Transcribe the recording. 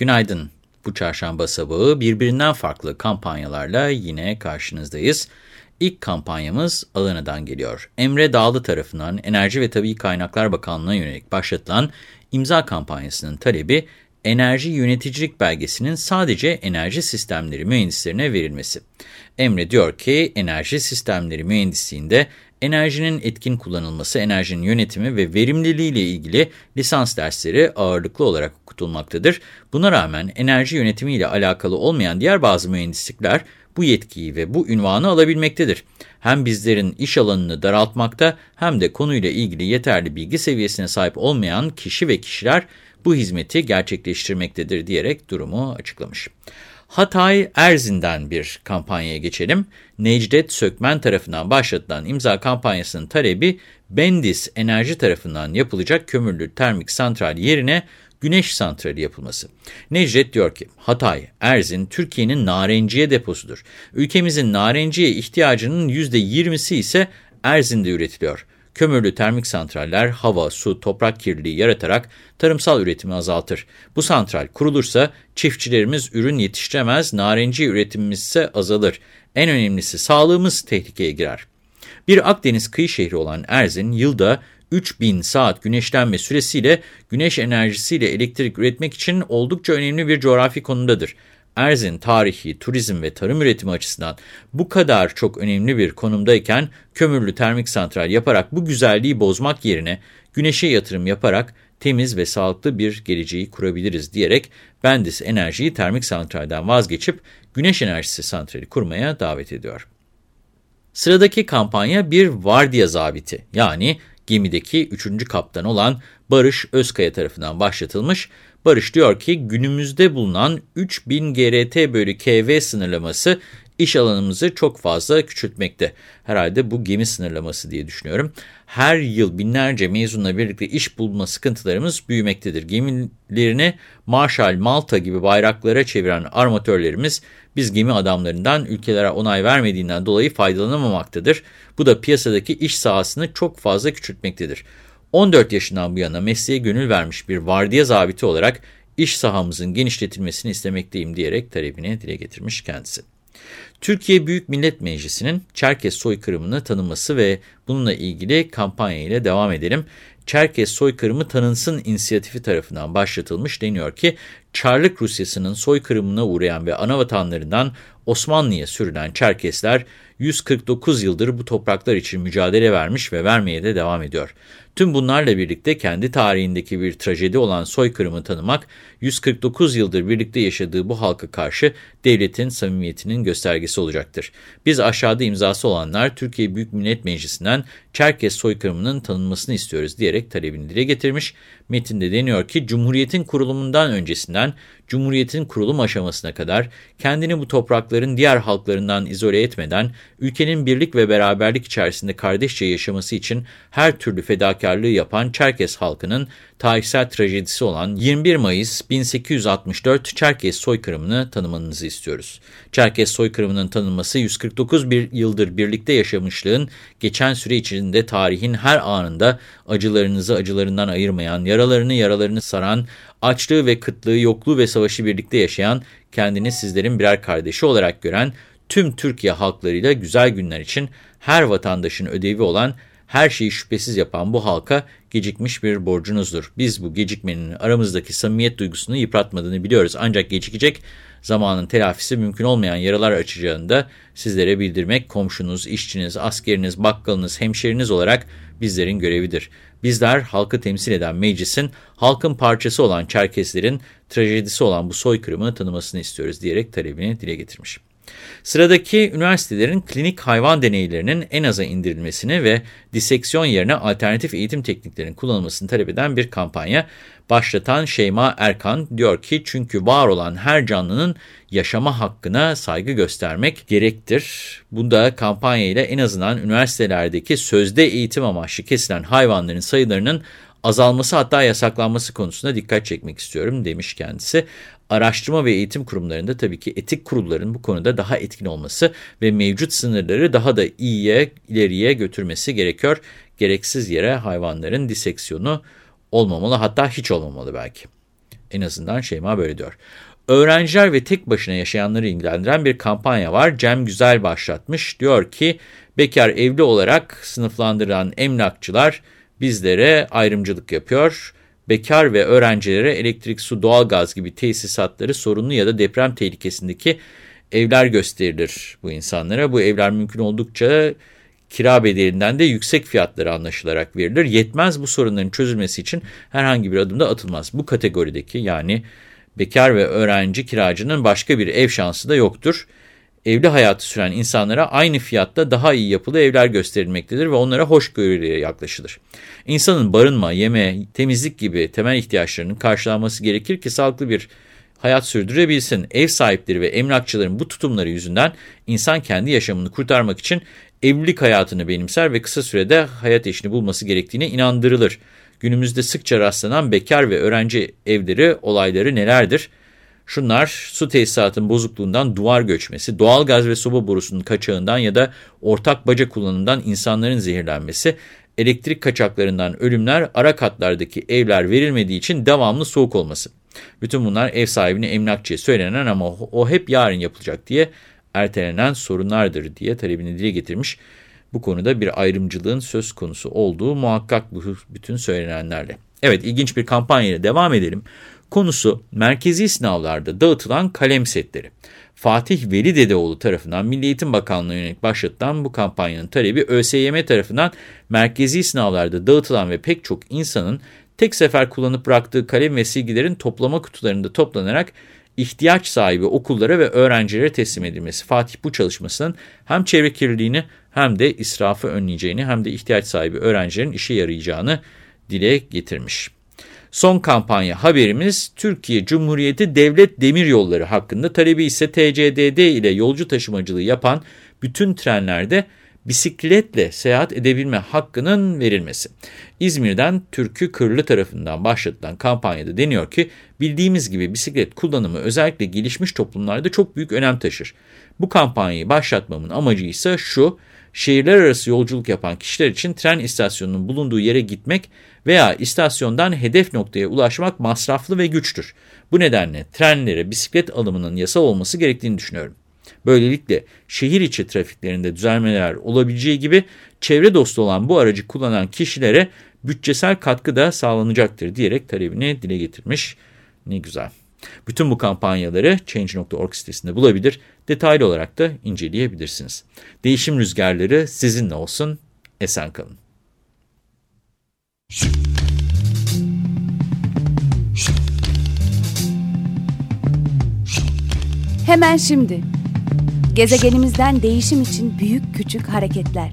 Günaydın. Bu çarşamba sabahı birbirinden farklı kampanyalarla yine karşınızdayız. İlk kampanyamız Alana'dan geliyor. Emre Dağlı tarafından Enerji ve Tabii Kaynaklar Bakanlığı'na yönelik başlatılan imza kampanyasının talebi enerji yöneticilik belgesinin sadece enerji sistemleri mühendislerine verilmesi. Emre diyor ki enerji sistemleri mühendisliğinde enerjinin etkin kullanılması, enerjinin yönetimi ve verimliliği ile ilgili lisans dersleri ağırlıklı olarak okutulmaktadır. Buna rağmen enerji yönetimi ile alakalı olmayan diğer bazı mühendislikler bu yetkiyi ve bu ünvanı alabilmektedir. Hem bizlerin iş alanını daraltmakta hem de konuyla ilgili yeterli bilgi seviyesine sahip olmayan kişi ve kişiler bu hizmeti gerçekleştirmektedir diyerek durumu açıklamış. Hatay Erzin'den bir kampanyaya geçelim. Necdet Sökmen tarafından başlatılan imza kampanyasının talebi Bendis Enerji tarafından yapılacak kömürlü termik santral yerine güneş santrali yapılması. Necdet diyor ki, Hatay, Erzin, Türkiye'nin narenciye deposudur. Ülkemizin narenciye ihtiyacının %20'si ise Erzin'de üretiliyor. Kömürlü termik santraller hava, su, toprak kirliliği yaratarak tarımsal üretimi azaltır. Bu santral kurulursa çiftçilerimiz ürün yetiştiremez, narenciye üretimimiz ise azalır. En önemlisi sağlığımız tehlikeye girer. Bir Akdeniz kıyı şehri olan Erzin yılda 3000 saat güneşlenme süresiyle güneş enerjisiyle elektrik üretmek için oldukça önemli bir coğrafi konumdadır. Erzin tarihi, turizm ve tarım üretimi açısından bu kadar çok önemli bir konumdayken kömürlü termik santral yaparak bu güzelliği bozmak yerine güneşe yatırım yaparak temiz ve sağlıklı bir geleceği kurabiliriz diyerek Bendis Enerji'yi termik santralden vazgeçip güneş enerjisi santrali kurmaya davet ediyor. Sıradaki kampanya bir vardiya zabiti yani gemideki 3. kaptan olan Barış Özkaya tarafından başlatılmış. Barış diyor ki günümüzde bulunan 3000 GRT bölü KV sınırlaması iş alanımızı çok fazla küçültmekte. Herhalde bu gemi sınırlaması diye düşünüyorum. Her yıl binlerce mezunla birlikte iş bulma sıkıntılarımız büyümektedir. Gemilerini Marshall, Malta gibi bayraklara çeviren armatörlerimiz biz gemi adamlarından ülkelere onay vermediğinden dolayı faydalanamamaktadır. Bu da piyasadaki iş sahasını çok fazla küçültmektedir. 14 yaşından bu yana mesleğe gönül vermiş bir vardiya zabiti olarak iş sahamızın genişletilmesini istemekteyim diyerek talebini dile getirmiş kendisi. Türkiye Büyük Millet Meclisi'nin Çerkes soykırımını tanıması ve bununla ilgili kampanya ile devam edelim. Çerkes soykırımı tanınsın inisiyatifi tarafından başlatılmış deniyor ki Çarlık Rusyası'nın soykırımına uğrayan ve anavatanlarından Osmanlı'ya sürülen Çerkesler 149 yıldır bu topraklar için mücadele vermiş ve vermeye de devam ediyor. Tüm bunlarla birlikte kendi tarihindeki bir trajedi olan soykırımı tanımak, 149 yıldır birlikte yaşadığı bu halka karşı devletin samimiyetinin göstergesi olacaktır. Biz aşağıda imzası olanlar Türkiye Büyük Millet Meclisi'nden Çerkes soykırımının tanınmasını istiyoruz diyerek talebini dile getirmiş. Metinde deniyor ki Cumhuriyet'in kurulumundan öncesinden done Cumhuriyet'in kurulum aşamasına kadar kendini bu toprakların diğer halklarından izole etmeden ülkenin birlik ve beraberlik içerisinde kardeşçe yaşaması için her türlü fedakarlığı yapan Çerkes halkının tarihsel trajedisi olan 21 Mayıs 1864 Çerkes soykırımını tanımanızı istiyoruz. Çerkes soykırımının tanınması 149 bir yıldır birlikte yaşamışlığın geçen süre içinde tarihin her anında acılarınızı acılarından ayırmayan, yaralarını yaralarını saran, açlığı ve kıtlığı, yokluğu ve savaşı birlikte yaşayan, kendini sizlerin birer kardeşi olarak gören tüm Türkiye halklarıyla güzel günler için her vatandaşın ödevi olan her şeyi şüphesiz yapan bu halka gecikmiş bir borcunuzdur. Biz bu gecikmenin aramızdaki samimiyet duygusunu yıpratmadığını biliyoruz. Ancak gecikecek zamanın telafisi mümkün olmayan yaralar açacağını da sizlere bildirmek komşunuz, işçiniz, askeriniz, bakkalınız, hemşeriniz olarak bizlerin görevidir. Bizler halkı temsil eden meclisin halkın parçası olan Çerkeslerin trajedisi olan bu soykırımı tanımasını istiyoruz diyerek talebini dile getirmiş. Sıradaki üniversitelerin klinik hayvan deneylerinin en aza indirilmesini ve diseksiyon yerine alternatif eğitim tekniklerinin kullanılmasını talep eden bir kampanya başlatan Şeyma Erkan diyor ki çünkü var olan her canlının yaşama hakkına saygı göstermek gerektir. Bunda kampanya ile en azından üniversitelerdeki sözde eğitim amaçlı kesilen hayvanların sayılarının azalması hatta yasaklanması konusunda dikkat çekmek istiyorum demiş kendisi. Araştırma ve eğitim kurumlarında tabii ki etik kurulların bu konuda daha etkin olması ve mevcut sınırları daha da iyiye, ileriye götürmesi gerekiyor. Gereksiz yere hayvanların diseksiyonu olmamalı hatta hiç olmamalı belki. En azından Şeyma böyle diyor. Öğrenciler ve tek başına yaşayanları ilgilendiren bir kampanya var. Cem Güzel başlatmış. Diyor ki bekar evli olarak sınıflandıran emlakçılar bizlere ayrımcılık yapıyor. Bekar ve öğrencilere elektrik, su, doğalgaz gibi tesisatları sorunlu ya da deprem tehlikesindeki evler gösterilir bu insanlara. Bu evler mümkün oldukça kira bedelinden de yüksek fiyatları anlaşılarak verilir. Yetmez bu sorunların çözülmesi için herhangi bir adım da atılmaz. Bu kategorideki yani bekar ve öğrenci kiracının başka bir ev şansı da yoktur. Evli hayatı süren insanlara aynı fiyatta daha iyi yapılı evler gösterilmektedir ve onlara hoşgörüyle yaklaşılır. İnsanın barınma, yeme, temizlik gibi temel ihtiyaçlarının karşılanması gerekir ki sağlıklı bir hayat sürdürebilsin. Ev sahipleri ve emlakçıların bu tutumları yüzünden insan kendi yaşamını kurtarmak için evlilik hayatını benimser ve kısa sürede hayat eşini bulması gerektiğine inandırılır. Günümüzde sıkça rastlanan bekar ve öğrenci evleri olayları nelerdir? Şunlar su tesisatının bozukluğundan duvar göçmesi, doğal gaz ve soba borusunun kaçağından ya da ortak baca kullanımından insanların zehirlenmesi, elektrik kaçaklarından ölümler, ara katlardaki evler verilmediği için devamlı soğuk olması. Bütün bunlar ev sahibine emlakçıya söylenen ama o hep yarın yapılacak diye ertelenen sorunlardır diye talebini dile getirmiş. Bu konuda bir ayrımcılığın söz konusu olduğu muhakkak bütün söylenenlerle. Evet ilginç bir kampanyayla devam edelim. Konusu merkezi sınavlarda dağıtılan kalem setleri. Fatih Veli Dedeoğlu tarafından Milli Eğitim Bakanlığı yönelik başlatılan bu kampanyanın talebi ÖSYM tarafından merkezi sınavlarda dağıtılan ve pek çok insanın tek sefer kullanıp bıraktığı kalem ve silgilerin toplama kutularında toplanarak ihtiyaç sahibi okullara ve öğrencilere teslim edilmesi. Fatih bu çalışmasının hem çevre kirliliğini hem de israfı önleyeceğini hem de ihtiyaç sahibi öğrencilerin işe yarayacağını dile getirmiş. Son kampanya haberimiz Türkiye Cumhuriyeti Devlet Demiryolları hakkında talebi ise TCDD ile yolcu taşımacılığı yapan bütün trenlerde bisikletle seyahat edebilme hakkının verilmesi. İzmir'den Türkü Kırlı tarafından başlatılan kampanyada deniyor ki bildiğimiz gibi bisiklet kullanımı özellikle gelişmiş toplumlarda çok büyük önem taşır. Bu kampanyayı başlatmamın amacı ise şu, şehirler arası yolculuk yapan kişiler için tren istasyonunun bulunduğu yere gitmek veya istasyondan hedef noktaya ulaşmak masraflı ve güçtür. Bu nedenle trenlere bisiklet alımının yasal olması gerektiğini düşünüyorum. Böylelikle şehir içi trafiklerinde düzelmeler olabileceği gibi çevre dostu olan bu aracı kullanan kişilere bütçesel katkı da sağlanacaktır diyerek talebini dile getirmiş. Ne güzel. Bütün bu kampanyaları Change.org sitesinde bulabilir, detaylı olarak da inceleyebilirsiniz. Değişim rüzgarları sizinle olsun, esen kalın. Hemen şimdi. Gezegenimizden değişim için büyük küçük hareketler.